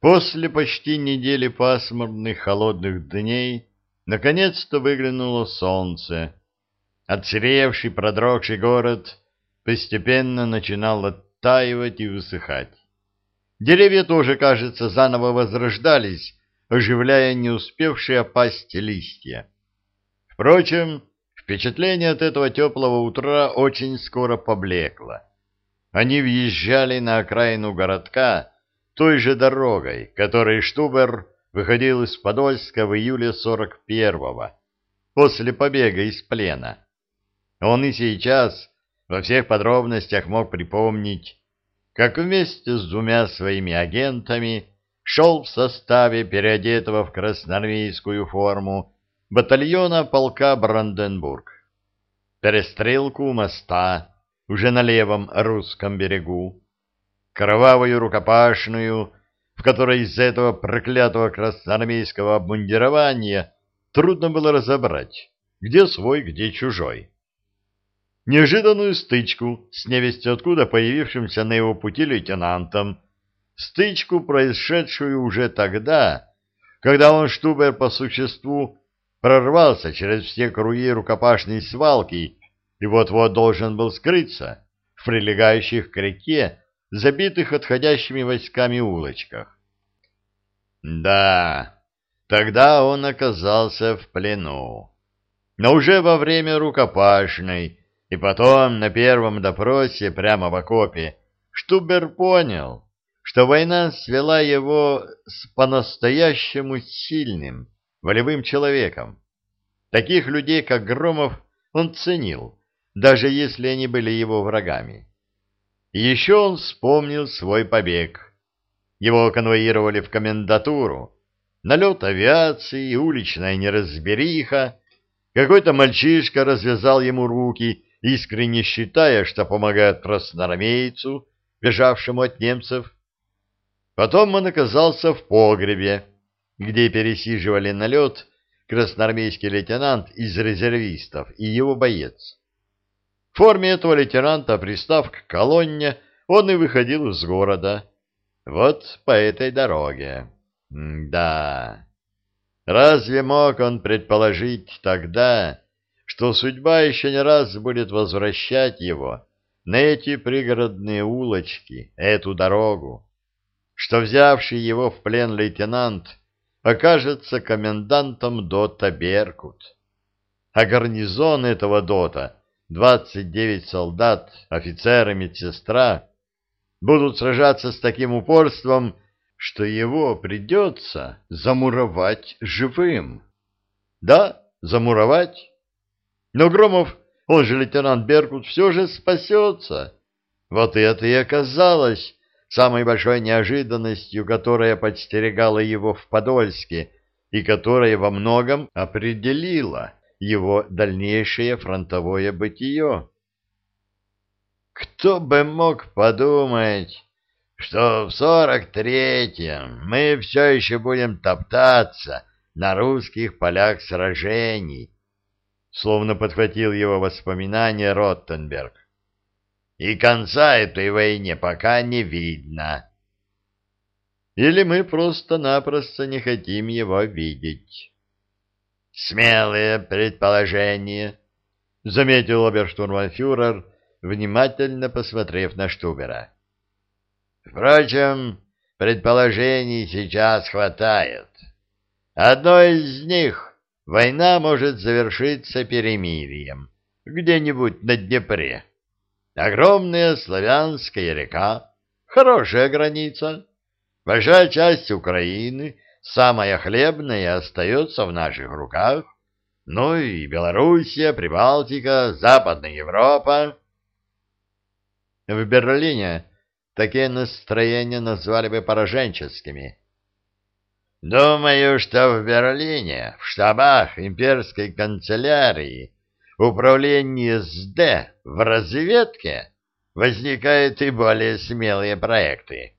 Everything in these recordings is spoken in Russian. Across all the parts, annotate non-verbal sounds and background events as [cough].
После почти недели пасмурных холодных дней наконец-то выглянуло солнце. Отсыревший, продрогший город постепенно начинал оттаивать и высыхать. Деревья тоже, кажется, заново возрождались, оживляя не успевшие опасть листья. Впрочем, впечатление от этого теплого утра очень скоро поблекло. Они въезжали на окраину городка той же дорогой, которой Штубер выходил из Подольска в июле 41-го, после побега из плена. Он и сейчас во всех подробностях мог припомнить, как вместе с двумя своими агентами шел в составе переодетого в красноармейскую форму батальона полка Бранденбург. Перестрелку у моста, уже на левом русском берегу, кровавую рукопашную, в которой из-за этого проклятого красноармейского обмундирования трудно было разобрать, где свой, где чужой. Неожиданную стычку с невестью откуда появившимся на его пути лейтенантом, стычку, происшедшую уже тогда, когда он, Штубер, по существу, прорвался через все круги рукопашной свалки и вот-вот должен был скрыться в прилегающих к реке, забитых отходящими войсками улочках. Да, тогда он оказался в плену. Но уже во время рукопашной и потом на первом допросе прямо в окопе Штубер понял, что война свела его с по-настоящему сильным, волевым человеком. Таких людей, как Громов, он ценил, даже если они были его врагами. Еще он вспомнил свой побег. Его конвоировали в комендатуру. Налет авиации, уличная неразбериха. Какой-то мальчишка развязал ему руки, искренне считая, что помогает красноармейцу, бежавшему от немцев. Потом он оказался в погребе, где пересиживали налет красноармейский лейтенант из резервистов и его боец. В форме этого лейтенанта, пристав к колонне, он и выходил из города. Вот по этой дороге. Да. Разве мог он предположить тогда, что судьба еще не раз будет возвращать его на эти пригородные улочки, эту дорогу, что взявший его в плен лейтенант окажется комендантом дота «Беркут». А гарнизон этого дота, 29 солдат, офицер и медсестра, будут сражаться с таким упорством, что его придется замуровать живым. Да, замуровать. Но Громов, он же лейтенант Беркут, все же спасется. Вот это и оказалось самой большой неожиданностью, которая подстерегала его в Подольске и которая во многом определила его дальнейшее фронтовое бытие. Кто бы мог подумать, что в сорок третьем мы все еще будем топтаться на русских полях сражений, словно подхватил его воспоминания Роттенберг и конца этой войне пока не видно. Или мы просто-напросто не хотим его видеть. Смелые предположения, — заметил оберштурманфюрер, внимательно посмотрев на Штубера. Впрочем, предположений сейчас хватает. Одно из них — война может завершиться перемирием где-нибудь на Днепре. Огромная славянская река, хорошая граница. Большая часть Украины, самая хлебная, остается в наших руках. Ну и Белоруссия, Прибалтика, Западная Европа. В Берлине такие настроения назвали бы пораженческими. Думаю, что в Берлине, в штабах имперской канцелярии, управлении СД в разведке возникают и более смелые проекты.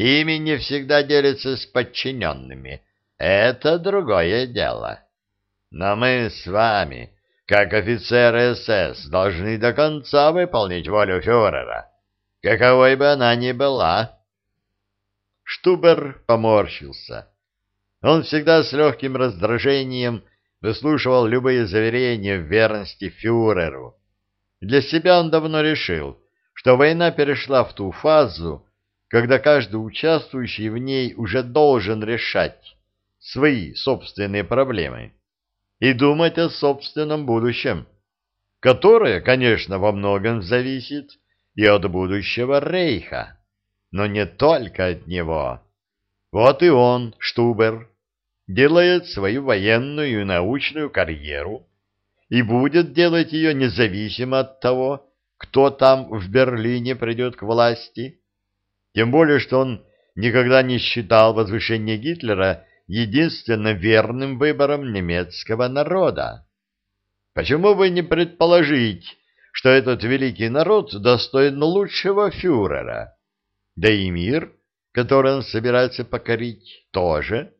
Ими не всегда делятся с подчиненными. Это другое дело. Но мы с вами, как офицеры СС, должны до конца выполнить волю фюрера, каковой бы она ни была. Штубер поморщился. Он всегда с легким раздражением выслушивал любые заверения в верности фюреру. Для себя он давно решил, что война перешла в ту фазу, когда каждый участвующий в ней уже должен решать свои собственные проблемы и думать о собственном будущем, которое, конечно, во многом зависит и от будущего Рейха, но не только от него. Вот и он, Штубер, делает свою военную и научную карьеру и будет делать ее независимо от того, кто там в Берлине придет к власти. Тем более, что он никогда не считал возвышение Гитлера единственно верным выбором немецкого народа. Почему бы не предположить, что этот великий народ достоин лучшего фюрера? Да и мир, который он собирается покорить, тоже.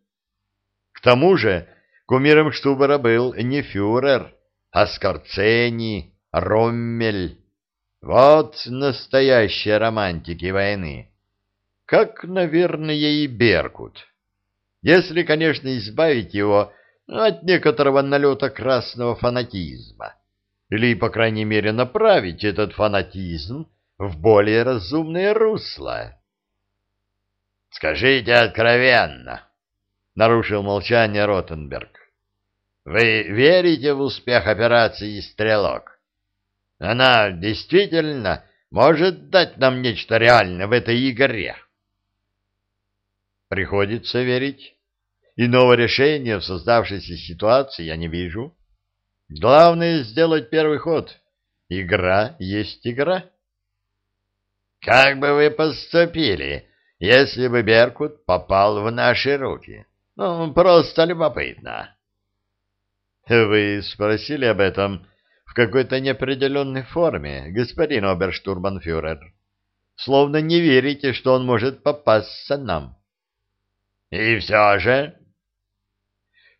К тому же кумиром Штубера был не фюрер, а Скорцени, Роммель. Вот настоящие романтики войны. Как, наверное, и Беркут. Если, конечно, избавить его от некоторого налета красного фанатизма. Или, по крайней мере, направить этот фанатизм в более разумное русло. «Скажите откровенно», — нарушил молчание Ротенберг. «Вы верите в успех операции «Стрелок»? Она действительно может дать нам нечто реальное в этой игре?» «Приходится верить. Иного решения в создавшейся ситуации я не вижу. Главное — сделать первый ход. Игра есть игра». «Как бы вы поступили?» если бы Беркут попал в наши руки. Ну, просто любопытно. Вы спросили об этом в какой-то неопределенной форме, господин оберштурманфюрер. Словно не верите, что он может попасться нам. И все же...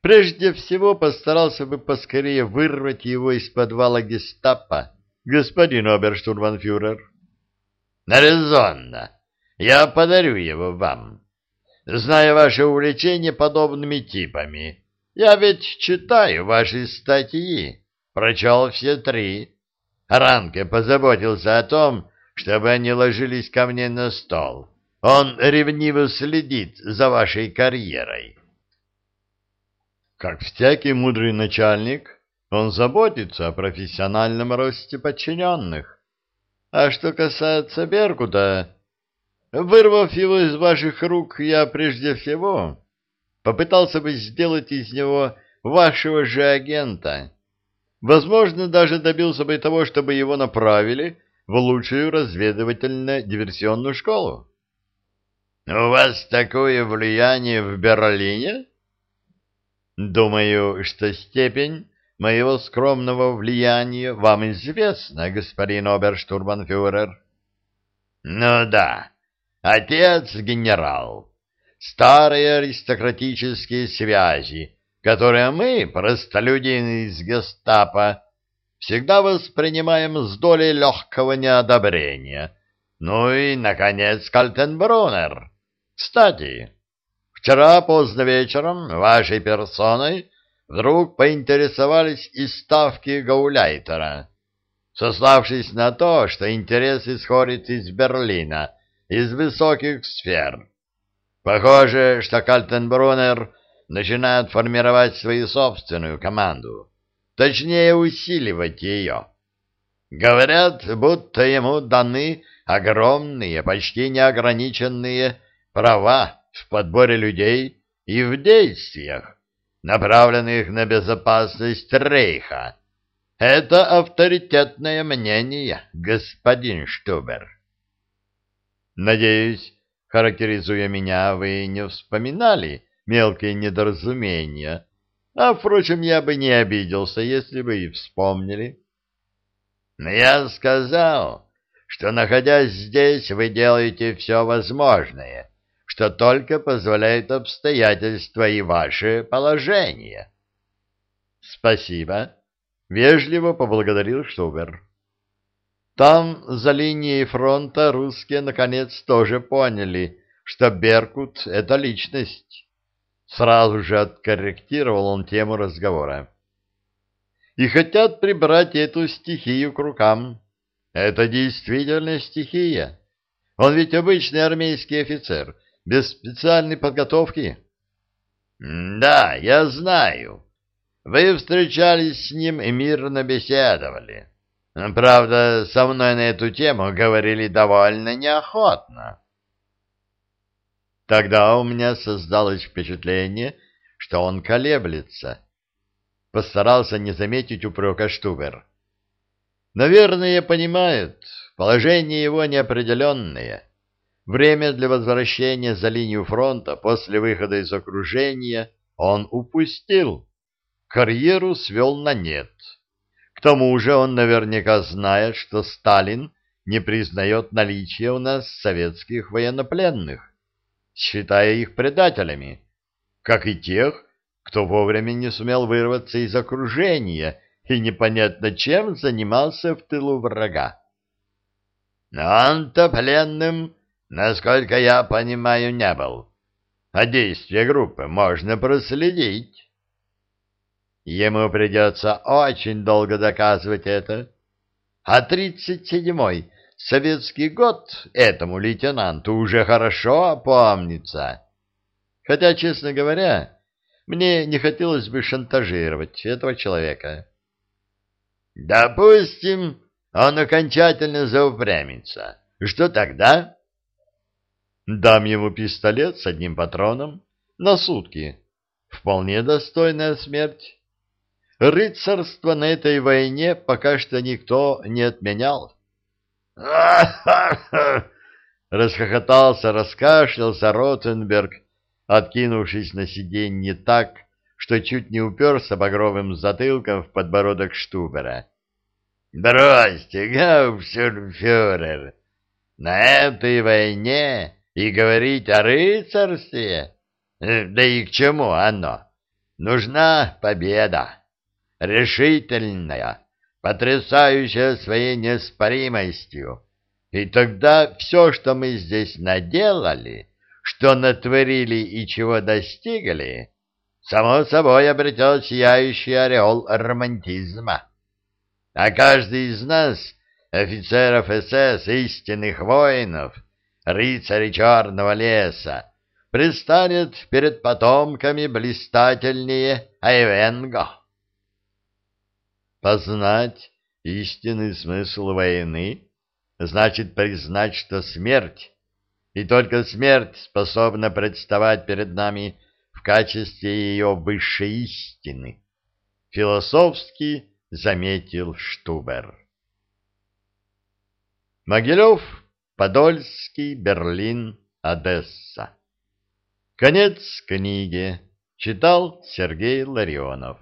Прежде всего постарался бы поскорее вырвать его из подвала гестапо, господин оберштурманфюрер. Резонно. Я подарю его вам. Зная ваше увлечение подобными типами, я ведь читаю ваши статьи, прочел все три. Ранке позаботился о том, чтобы они ложились ко мне на стол. Он ревниво следит за вашей карьерой. Как всякий мудрый начальник, он заботится о профессиональном росте подчиненных. А что касается Беркута, Вырвав его из ваших рук, я прежде всего попытался бы сделать из него вашего же агента. Возможно, даже добился бы того, чтобы его направили в лучшую разведывательно-диверсионную школу. — У вас такое влияние в Берлине? — Думаю, что степень моего скромного влияния вам известна, господин оберштурманфюрер. — Ну да. Отец генерал. Старые аристократические связи, которые мы, простолюдины из гестапо, всегда воспринимаем с долей легкого неодобрения. Ну и, наконец, Кальтенбруннер. Кстати, вчера поздно вечером вашей персоной вдруг поинтересовались из ставки Гауляйтера, сославшись на то, что интерес исходит из Берлина — из высоких сфер. Похоже, что Кальтенбруннер начинает формировать свою собственную команду, точнее усиливать ее. Говорят, будто ему даны огромные, почти неограниченные права в подборе людей и в действиях, направленных на безопасность Рейха. Это авторитетное мнение, господин Штубер. Надеюсь, характеризуя меня, вы не вспоминали мелкие недоразумения, а, впрочем, я бы не обиделся, если бы и вспомнили. Но я сказал, что, находясь здесь, вы делаете все возможное, что только позволяет обстоятельства и ваше положение. — Спасибо. — вежливо поблагодарил Штубер. Там, за линией фронта, русские наконец тоже поняли, что Беркут — это личность. Сразу же откорректировал он тему разговора. И хотят прибрать эту стихию к рукам. Это действительно стихия. Он ведь обычный армейский офицер, без специальной подготовки. — Да, я знаю. Вы встречались с ним и мирно беседовали. Правда, со мной на эту тему говорили довольно неохотно. Тогда у меня создалось впечатление, что он колеблется. Постарался не заметить упрека Штубер. Наверное, понимают, положение его неопределенное. Время для возвращения за линию фронта после выхода из окружения он упустил. Карьеру свел на нет. К тому же он наверняка знает, что Сталин не признает наличие у нас советских военнопленных считая их предателями, как и тех, кто вовремя не сумел вырваться из окружения и непонятно чем занимался в тылу врага. Он-то пленным, насколько я понимаю, не был. А действия группы можно проследить. Ему придется очень долго доказывать это. А тридцать седьмой Советский год этому лейтенанту уже хорошо помнится. Хотя, честно говоря, мне не хотелось бы шантажировать этого человека. Допустим, он окончательно заупрямится. Что тогда? Дам ему пистолет с одним патроном на сутки. Вполне достойная смерть. Рыцарство на этой войне пока что никто не отменял. [laughs] Расхохотался, раскашлялся Ротенберг, откинувшись на сиденье так, что чуть не уперся багровым затылком в подбородок Штубера. «Бросьте, гауптштурмфюрер, на этой войне и говорить о рыцарстве? Э, да и к чему оно? Нужна победа, решительная, потрясающая своей неоспоримостью. И тогда все, что мы здесь наделали, что натворили и чего достигли, само собой обретет сияющий ореол романтизма. А каждый из нас, офицеров СС, истинных воинов, рыцарей черного леса, предстанет перед потомками блистательнее Айвенго. Познать истинный смысл войны значит признать, что смерть, и только смерть способна представать перед нами в качестве ее высшей истины, философски заметил Штубер. Могилев, Подольский, Берлин, Одесса. Конец книги. Читал Сергей Ларионов.